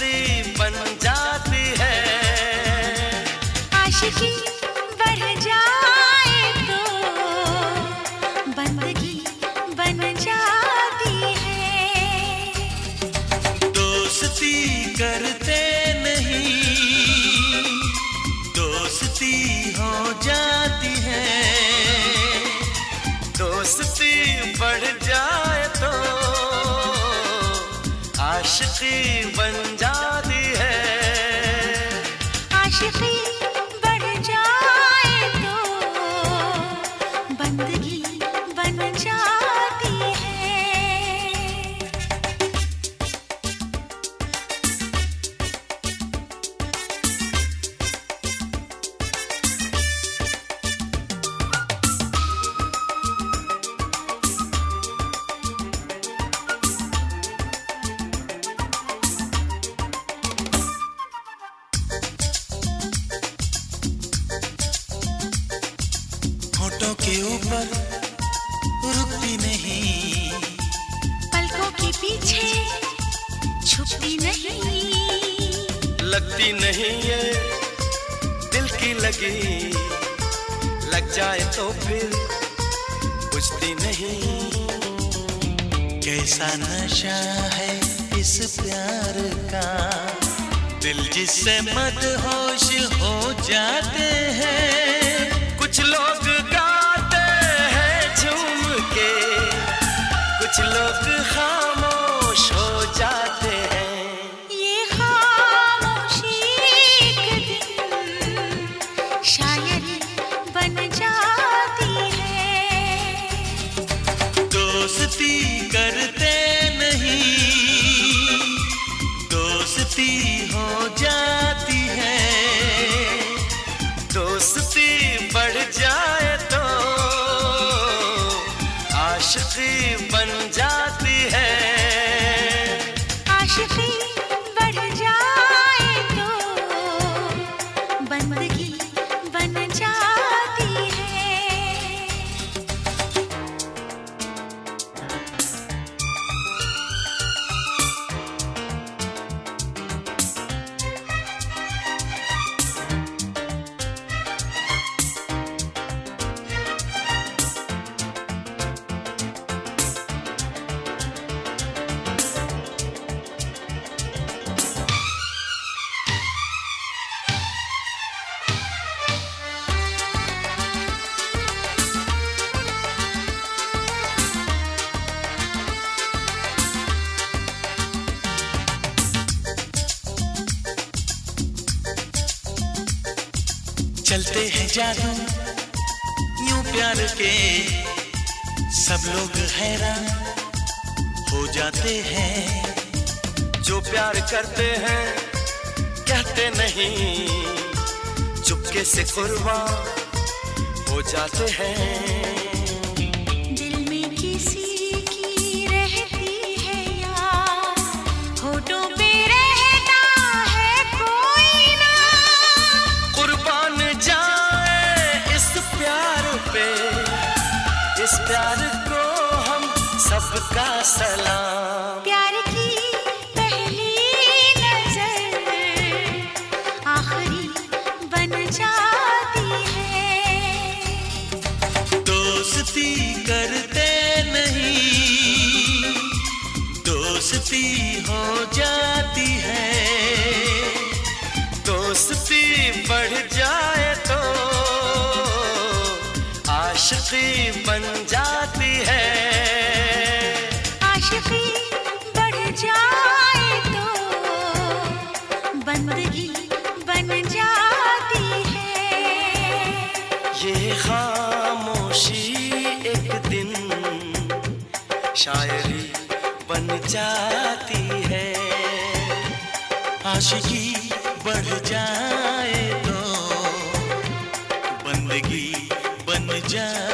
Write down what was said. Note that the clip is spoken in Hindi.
बन जाती है। आशिकी बढ़ जाए तो बंदगी बन जाती है। दोस्ती करते नहीं दोस्ती हो जाती है। दोस्ती बढ़ जाए तो आशिकी बन जा होठों के ऊपर रुकती नहीं। पलकों के पीछे छुपती नहीं। लगती नहीं ये दिल की लगी। लग जाए तो फिर बुझती नहीं। कैसा नशा है इस प्यार का? दिल जिससे मत होश हो जाते हैं। कुछ लोग खामोश हो जाते हैं। ये खामोशी बन जाती है। दोस्ती करते बन चलते हैं जादू, यूँ प्यार के। सब लोग हैरान हो जाते हैं। जो प्यार करते हैं, कहते नहीं। चुपके से कुर्बान हो जाते हैं। प्यार को हम सबका सलाम। प्यार की पहली नज़र आखिरी बन जाती है। दोस्ती करते नहीं दोस्ती हो जाती है। दोस्ती बढ़ जाए आशिकी बन जाती है। आशिकी बढ़ जाए तो बंदगी बन जाती है। ये खामोशी एक दिन शायरी बन जाती है। आशिकी बढ़ जाए तो बंदगी बन जाती